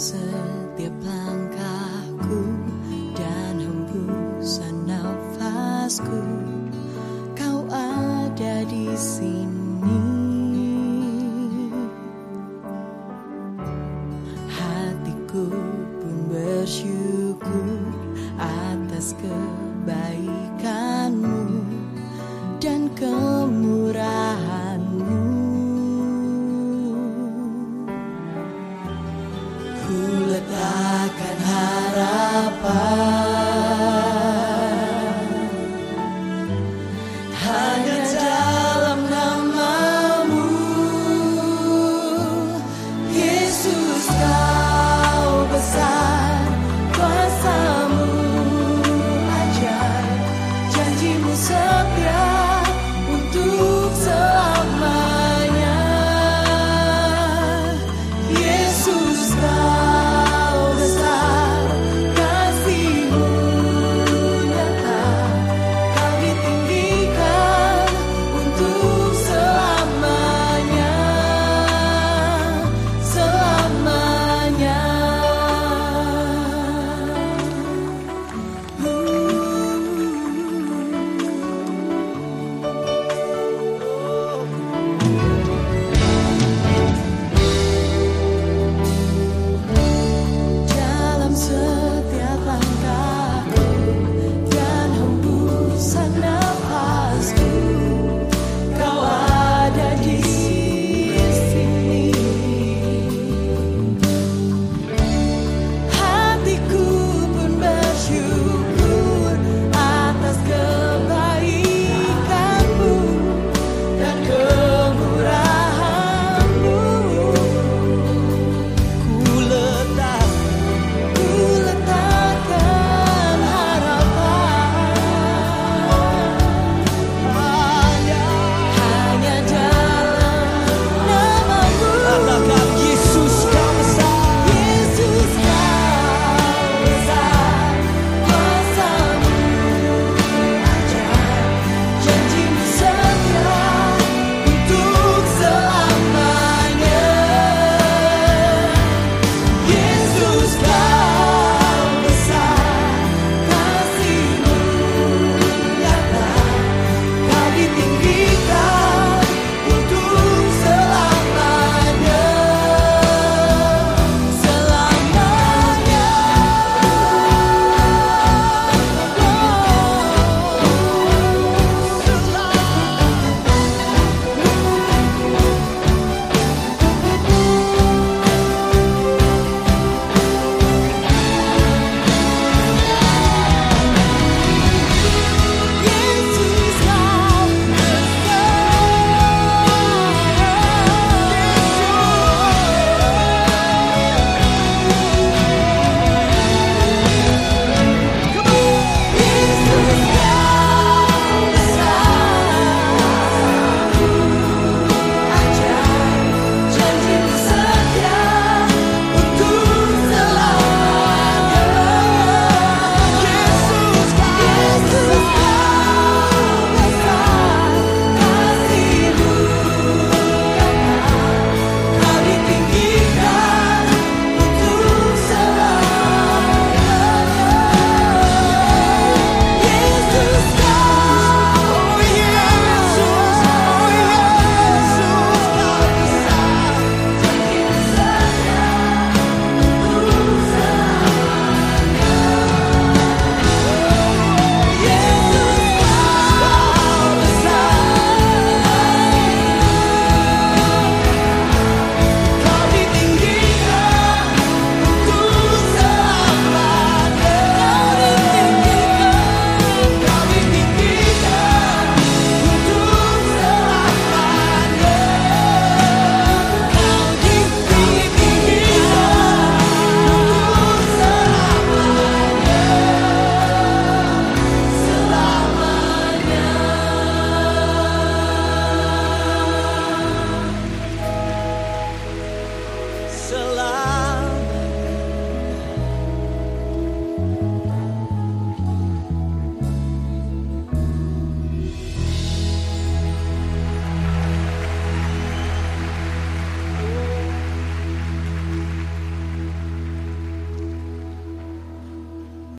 themselves. goodbye.